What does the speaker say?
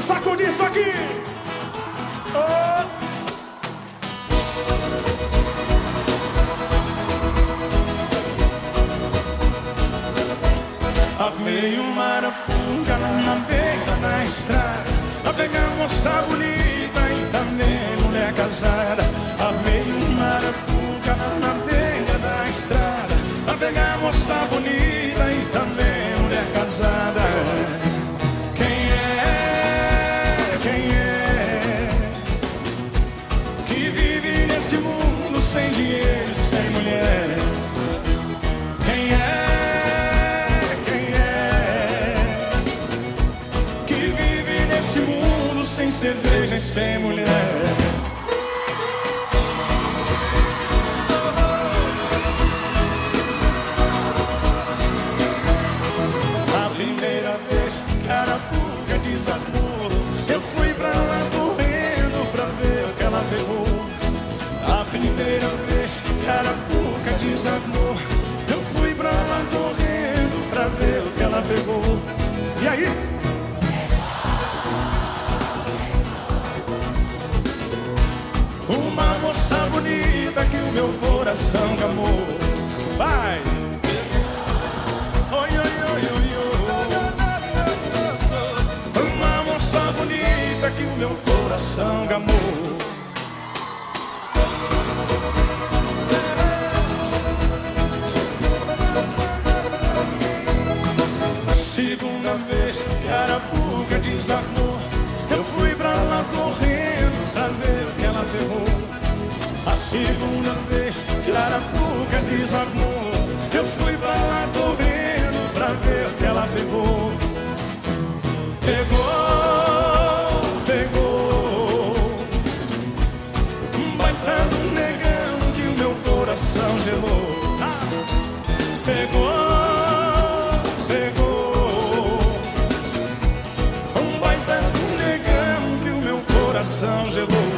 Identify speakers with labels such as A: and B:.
A: sacudir isso aqui. Oh. Armei uma arapuca na beira da estrada Pra pegar moça bonita e também mulher casada Armei uma arapuca na beira da estrada Pra pegar moça bonita e também mulher casada nesse mundo sem dinheiro e sem mulher. Quem é, quem é Que vive nesse mundo sem cerveja e sem mulher? A primeira vez que a Arapuca desarmou Eu fui Desarmou Eu fui pra lá correndo pra ver o que ela pegou E aí? Uma moça bonita que o meu coração gamou Vai! Oi, oi, oi, oi, oi. Uma moça bonita que o meu coração gamou. vez que a arapuca desarmou, eu fui pra lá correndo pra ver o que ela ferrou. A segunda vez que a arapuca desarmou, eu fui pra lá correndo pra ver o que ela pegou. Pegou. coração gelou.